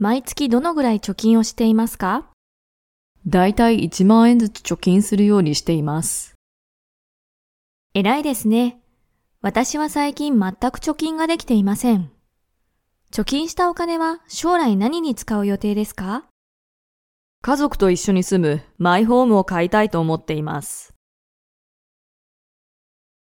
毎月どのぐらい貯金をしていますか？だいたい1万円ずつ貯金するようにしています。偉いですね。私は最近全く貯金ができていません。貯金したお金は将来何に使う予定ですか？家族と一緒に住むマイホームを買いたいと思っています。